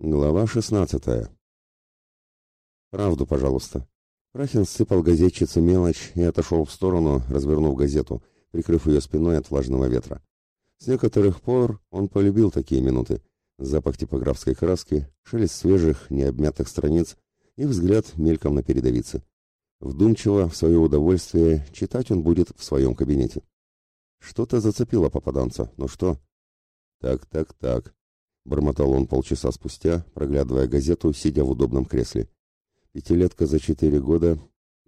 Глава шестнадцатая. «Правду, пожалуйста». Прахин сыпал газетчице мелочь и отошел в сторону, развернув газету, прикрыв ее спиной от влажного ветра. С некоторых пор он полюбил такие минуты. Запах типографской краски, шелест свежих, необмятых страниц и взгляд мельком на передовице. Вдумчиво, в свое удовольствие, читать он будет в своем кабинете. Что-то зацепило попаданца, но что? Так, так, так. Бормотал он полчаса спустя, проглядывая газету, сидя в удобном кресле. Пятилетка за четыре года,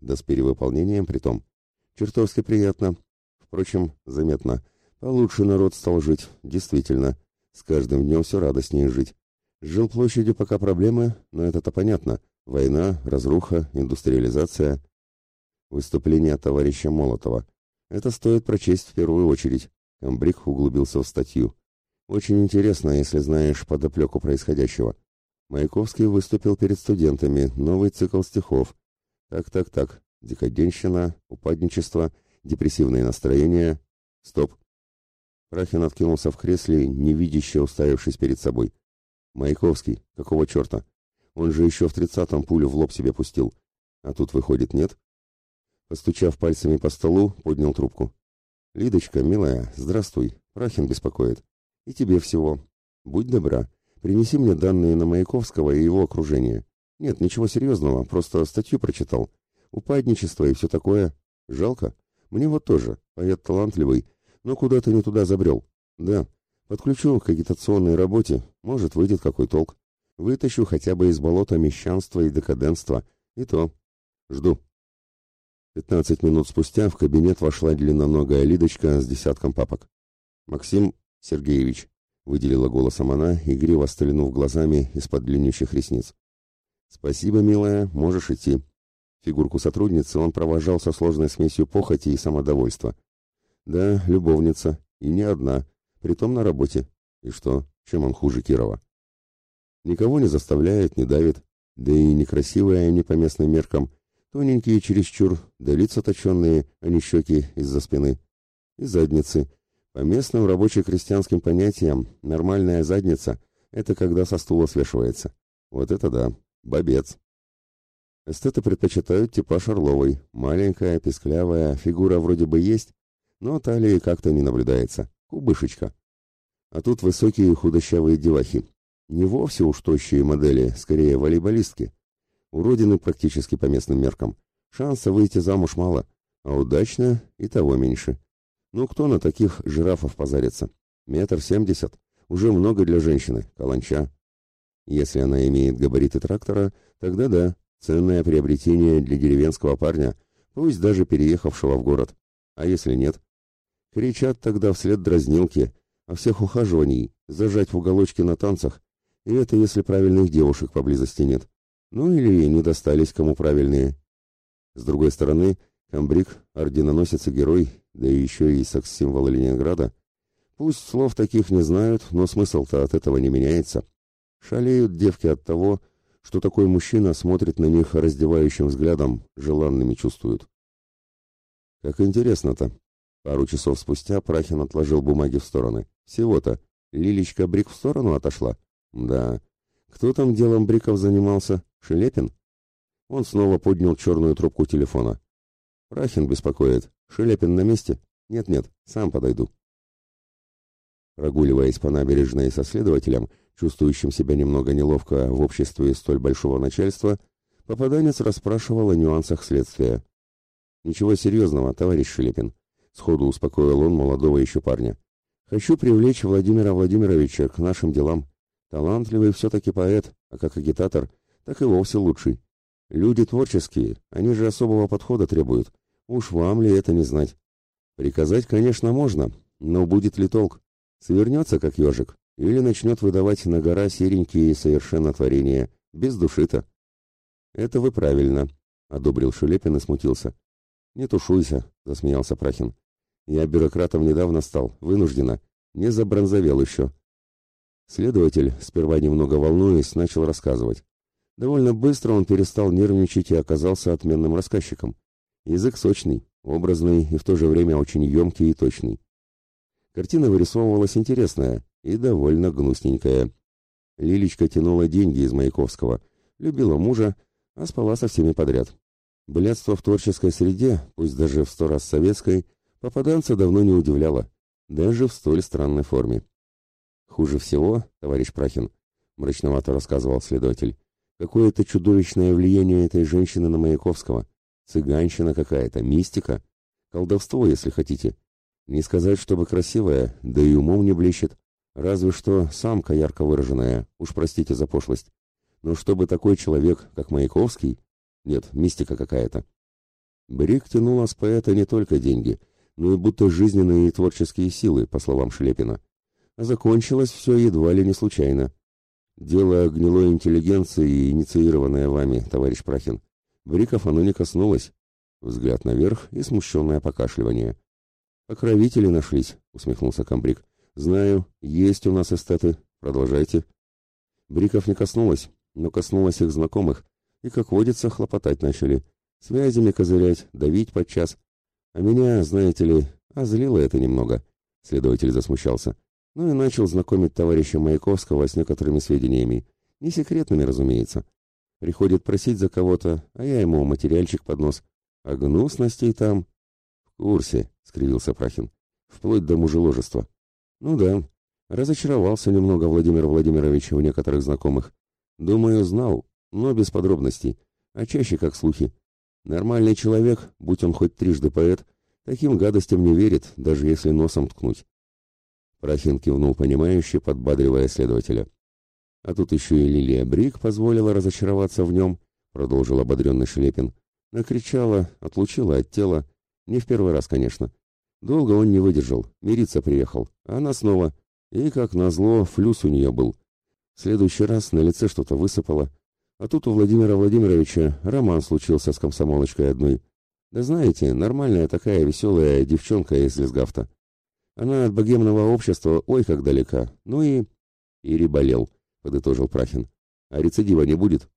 да с перевыполнением притом. Чертовски приятно. Впрочем, заметно. Получше народ стал жить, действительно. С каждым днем все радостнее жить. С жилплощадью пока проблемы, но это-то понятно. Война, разруха, индустриализация. Выступление товарища Молотова. Это стоит прочесть в первую очередь. Камбрик углубился в статью. Очень интересно, если знаешь подоплеку происходящего. Маяковский выступил перед студентами, новый цикл стихов. Так-так-так, декаденщина, упадничество, депрессивные настроения. Стоп. Прахин откинулся в кресле, невидяще уставившись перед собой. Маяковский, какого черта? Он же еще в тридцатом пулю в лоб себе пустил. А тут, выходит, нет? Постучав пальцами по столу, поднял трубку. «Лидочка, милая, здравствуй. Прахин беспокоит. И тебе всего. Будь добра, принеси мне данные на Маяковского и его окружение. Нет, ничего серьезного, просто статью прочитал. Упадничество и все такое. Жалко. Мне вот тоже. Поэт талантливый, но куда-то не туда забрел. Да, подключу к агитационной работе, может, выйдет какой толк. Вытащу хотя бы из болота мещанства и декаденства. И то. Жду. Пятнадцать минут спустя в кабинет вошла длинноногая Лидочка с десятком папок. «Максим, Сергеевич, выделила голосом она, игриво стрельнув глазами из-под длиннющих ресниц. Спасибо, милая, можешь идти. Фигурку сотрудницы он провожал со сложной смесью похоти и самодовольства. Да, любовница, и не одна, притом на работе. И что, чем он хуже Кирова? Никого не заставляет, не давит, да и некрасивые они по местным меркам, тоненькие чересчур, да лица точенные, а не щеки из-за спины. И задницы, по местным рабоче-крестьянским понятиям, нормальная задница – это когда со стула свешивается. Вот это да, бобец. Эстеты предпочитают типаж Орловой. Маленькая, песклявая, фигура вроде бы есть, но талии как-то не наблюдается. Кубышечка. А тут высокие худощавые девахи. Не вовсе уж тощие модели, скорее волейболистки. Уродины практически по местным меркам. Шанса выйти замуж мало, а удачно и того меньше. Ну кто на таких жирафов позарится? Метр семьдесят. Уже много для женщины. Каланча. Если она имеет габариты трактора, тогда да, ценное приобретение для деревенского парня, пусть даже переехавшего в город. А если нет? Кричат тогда вслед дразнилки, а всех ухаживаний зажать в уголочке на танцах, и это если правильных девушек поблизости нет. Ну или не достались кому правильные. С другой стороны, Камбрик, орденоносец и герой, да еще и секс-символ Ленинграда. Пусть слов таких не знают, но смысл-то от этого не меняется. Шалеют девки от того, что такой мужчина смотрит на них раздевающим взглядом, желанными чувствуют. Как интересно-то. Пару часов спустя Прахин отложил бумаги в стороны. Всего-то. Лилечка Брик в сторону отошла? Да. Кто там делом Бриков занимался? Шелепин? Он снова поднял черную трубку телефона. Прахин беспокоит. Шелепин на месте? Нет-нет, сам подойду. Прогуливаясь по набережной со следователем, чувствующим себя немного неловко в обществе столь большого начальства, попаданец расспрашивал о нюансах следствия. «Ничего серьезного, товарищ Шелепин», — сходу успокоил он молодого еще парня. «Хочу привлечь Владимира Владимировича к нашим делам. Талантливый все-таки поэт, а как агитатор, так и вовсе лучший. Люди творческие, они же особого подхода требуют. Уж вам ли это не знать? Приказать, конечно, можно, но будет ли толк? Свернется, как ежик, или начнет выдавать на гора серенькие совершенно творения, без души-то. Это вы правильно, одобрил Шелепин и смутился. Не тушуйся, засмеялся Прахин. Я бюрократом недавно стал, вынужденно, не забронзовел еще. Следователь, сперва немного волнуясь, начал рассказывать. Довольно быстро он перестал нервничать и оказался отменным рассказчиком. Язык сочный, образный и в то же время очень емкий и точный. Картина вырисовывалась интересная и довольно гнусненькая. Лилечка тянула деньги из Маяковского, любила мужа, а спала со всеми подряд. Блядство в творческой среде, пусть даже в сто раз советской, попаданца давно не удивляло, даже в столь странной форме. Хуже всего, товарищ Прахин, мрачновато рассказывал следователь, какое-то чудовищное влияние этой женщины на Маяковского. Цыганщина какая-то, мистика, колдовство, если хотите. Не сказать, чтобы красивая, да и умом не блещет. Разве что самка ярко выраженная, уж простите за пошлость. Но чтобы такой человек, как Маяковский... Нет, мистика какая-то. Брик тянула с поэта не только деньги, но и будто жизненные и творческие силы, по словам Шлепина. А закончилось все едва ли не случайно. Дело гнилой интеллигенции, инициированное вами, товарищ Прахин. Бриков оно не коснулось. Взгляд наверх и смущенное покашливание. «Покровители нашлись», — усмехнулся комбриг. «Знаю, есть у нас эстеты. Продолжайте». Бриков не коснулось, но коснулось их знакомых, и, как водится, хлопотать начали. Связями козырять, давить подчас. А меня, знаете ли, озлило это немного. Следователь засмущался. Ну и начал знакомить товарища Маяковского с некоторыми сведениями. Не секретными, разумеется. Приходит просить за кого-то, а я ему материальчик под нос. А гнусностей там... В курсе, — скривился Прахин. Вплоть до мужеложества. Ну да, разочаровался немного Владимир Владимирович у некоторых знакомых. Думаю, знал, но без подробностей, а чаще как слухи. Нормальный человек, будь он хоть трижды поэт, таким гадостям не верит, даже если носом ткнуть. Прахин кивнул понимающе, подбадривая следователя. А тут еще и Лилия Брик позволила разочароваться в нем, продолжил ободренный Шлепин. Накричала, отлучила от тела. Не в первый раз, конечно. Долго он не выдержал, мириться приехал. А она снова. И, как назло, флюс у нее был. В следующий раз на лице что-то высыпало. А тут у Владимира Владимировича роман случился с комсомолочкой одной. Да знаете, нормальная такая веселая девчонка из Лесгафта. Она от богемного общества ой как далека. Ну и... Ири болел, подытожил Прахин. А рецидива не будет?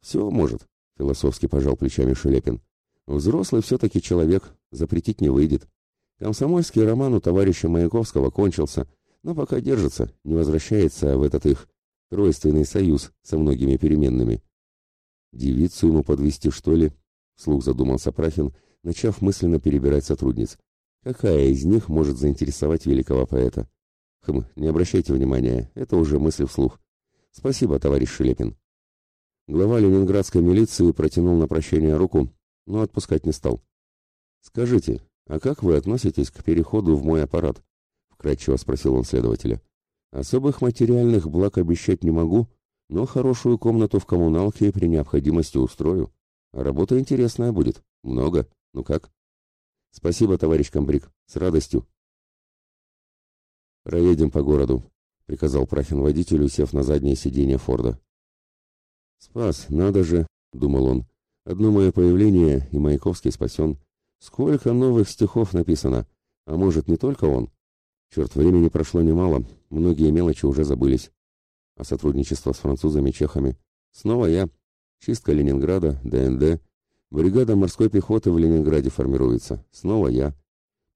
Все может, философски пожал плечами Шелепин. Взрослый все-таки человек, запретить не выйдет. Комсомольский роман у товарища Маяковского кончился, но пока держится, не возвращается в этот их тройственный союз со многими переменными. Девицу ему подвести что ли? Слух задумался Прахин, начав мысленно перебирать сотрудниц. Какая из них может заинтересовать великого поэта? Хм, не обращайте внимания, это уже мысли вслух. Спасибо, товарищ Шелепин. Глава ленинградской милиции протянул на прощение руку, но отпускать не стал. Скажите, а как вы относитесь к переходу в мой аппарат? Вкратчиво спросил он следователя. Особых материальных благ обещать не могу, но хорошую комнату в коммуналке при необходимости устрою. Работа интересная будет. Много. Ну как? Спасибо, товарищ комбриг. С радостью. Проедем по городу, приказал Прахин водителю, сев на заднее сиденье Форда. Спас, надо же, думал он. Одно мое появление, и Маяковский спасен. Сколько новых стихов написано, а может, не только он? Черт, времени прошло немало, многие мелочи уже забылись. А сотрудничество с французами, чехами. Снова я. Чистка Ленинграда, ДНД, Бригада морской пехоты в Ленинграде формируется. Снова я.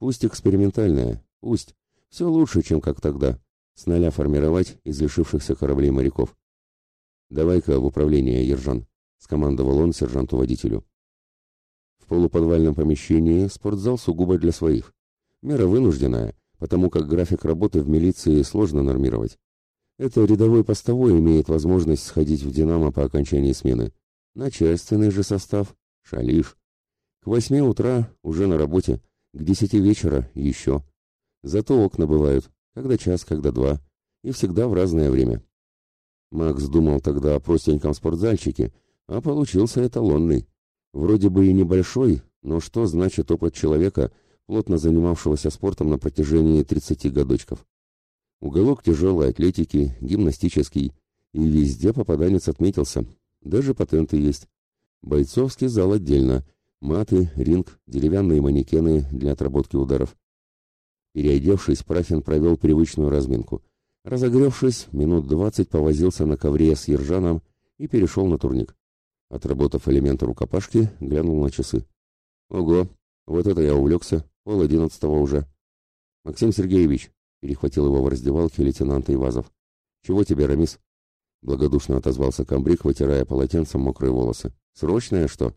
Пусть экспериментальная, пусть. Все лучше, чем как тогда. С нуля формировать из лишившихся кораблей моряков. «Давай-ка в управление, Ержан», — скомандовал он сержанту-водителю. В полуподвальном помещении спортзал сугубо для своих. Мера вынужденная, потому как график работы в милиции сложно нормировать. Это рядовой постовой имеет возможность сходить в «Динамо» по окончании смены. Начальственный же состав Шалиш. К восьми утра уже на работе, к десяти вечера еще. Зато окна бывают, когда час, когда два, и всегда в разное время. Макс думал тогда о простеньком спортзальчике, а получился эталонный. Вроде бы и небольшой, но что значит опыт человека, плотно занимавшегося спортом на протяжении 30 годочков? Уголок тяжелой атлетики, гимнастический, и везде попаданец отметился. Даже патенты есть. Бойцовский зал отдельно. Маты, ринг, деревянные манекены для отработки ударов. Переодевшись, Прахин провел привычную разминку. Разогревшись, минут двадцать повозился на ковре с ержаном и перешел на турник. Отработав элементы рукопашки, глянул на часы. «Ого, вот это я увлекся, пол одиннадцатого уже». «Максим Сергеевич», — перехватил его в раздевалке лейтенант Ивазов. «Чего тебе, Рамис?» Благодушно отозвался комбриг, вытирая полотенцем мокрые волосы. «Срочное что?»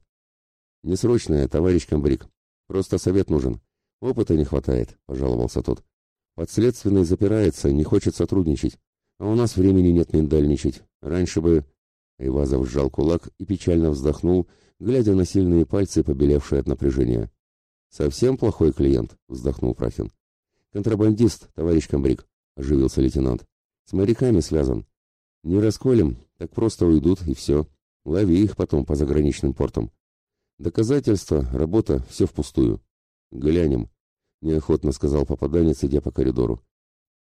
«Не срочное, товарищ комбриг. Просто совет нужен. Опыта не хватает», — пожаловался тот. «Подследственный запирается, не хочет сотрудничать. А у нас времени нет миндальничать. Раньше бы...» Ивазов сжал кулак и печально вздохнул, глядя на сильные пальцы, побелевшие от напряжения. «Совсем плохой клиент», — вздохнул Прахин. «Контрабандист, товарищ комбриг», — оживился лейтенант. «С моряками связан. Не расколем, так просто уйдут, и все. Лови их потом по заграничным портам. Доказательства, работа, все впустую. Глянем, неохотно сказал попаданец, идя по коридору.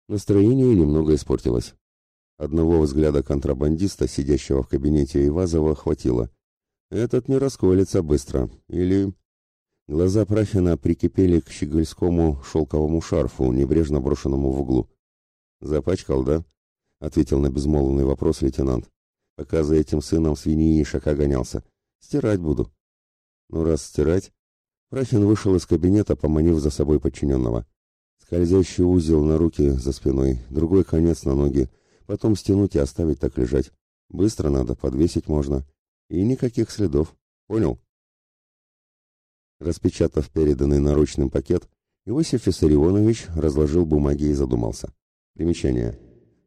Настроение немного испортилось. Одного взгляда контрабандиста, сидящего в кабинете Ивазова, хватило. Этот не расколется быстро. Или... Глаза Прахина прикипели к щегольскому шелковому шарфу, небрежно брошенному в углу. «Запачкал, да?» — ответил на безмолвный вопрос лейтенант. «Пока за этим сыном свиньи и шака гонялся. Стирать буду». Ну, раз стирать... Прахин вышел из кабинета, поманив за собой подчиненного. Скользящий узел на руки за спиной, другой конец на ноги, потом стянуть и оставить так лежать. Быстро надо, подвесить можно. И никаких следов. Понял? Распечатав переданный наручным пакет, Иосиф Виссарионович разложил бумаги и задумался. Примечание.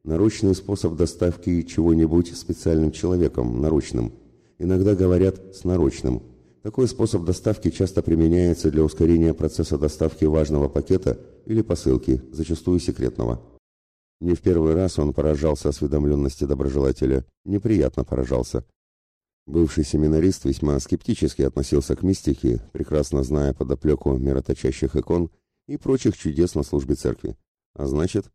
Наручный способ доставки чего-нибудь специальным человеком, наручным. Иногда говорят «с наручным», такой способ доставки часто применяется для ускорения процесса доставки важного пакета или посылки, зачастую секретного. Не в первый раз он поражался осведомленности доброжелателя, неприятно поражался. Бывший семинарист весьма скептически относился к мистике, прекрасно зная подоплеку мироточащих икон и прочих чудес на службе церкви. А значит,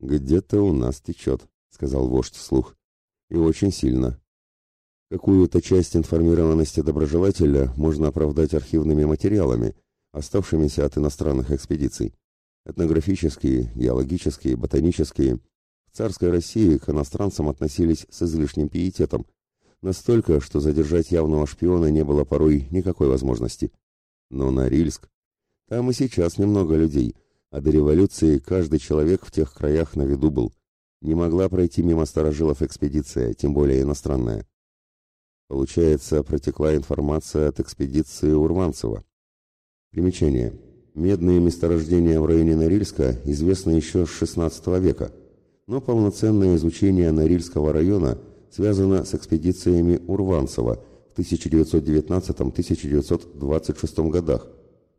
«Где-то у нас течет», — сказал вождь вслух. «И очень сильно. Какую-то часть информированности доброжелателя можно оправдать архивными материалами, оставшимися от иностранных экспедиций. Этнографические, геологические, ботанические. В царской России к иностранцам относились с излишним пиететом, настолько, что задержать явного шпиона не было порой никакой возможности. Но на Рильск... Там и сейчас немного людей, а до революции каждый человек в тех краях на виду был. Не могла пройти мимо старожилов экспедиция, тем более иностранная. Получается, протекла информация от экспедиции Урванцева. Примечание. Медные месторождения в районе Норильска известны еще с XVI века, но полноценное изучение Норильского района связано с экспедициями Урванцева в 1919-1926 годах,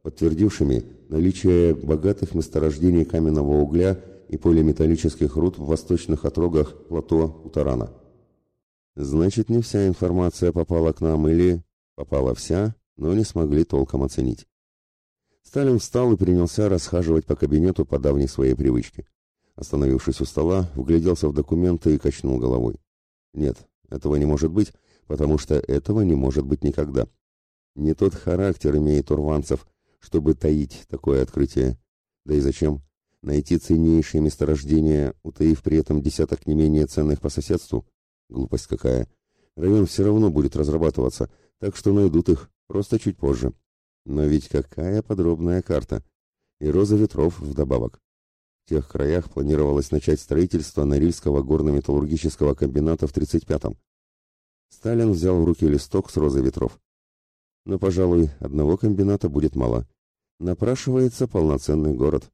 подтвердившими наличие богатых месторождений каменного угля и полиметаллических руд в восточных отрогах плато Утарана. Значит, не вся информация попала к нам или попала вся, но не смогли толком оценить. Сталин встал и принялся расхаживать по кабинету по давней своей привычке. Остановившись у стола, вгляделся в документы и качнул головой. Нет, этого не может быть, потому что этого не может быть никогда. Не тот характер имеет Урванцев, чтобы таить такое открытие. Да и зачем? Найти ценнейшие месторождения, утаив при этом десяток не менее ценных по соседству? Глупость какая. Район все равно будет разрабатываться, так что найдут их, просто чуть позже. Но ведь какая подробная карта. И роза ветров вдобавок. В тех краях планировалось начать строительство Норильского горно-металлургического комбината в 35-м. Сталин взял в руки листок с розой ветров. Но, пожалуй, одного комбината будет мало. Напрашивается полноценный город.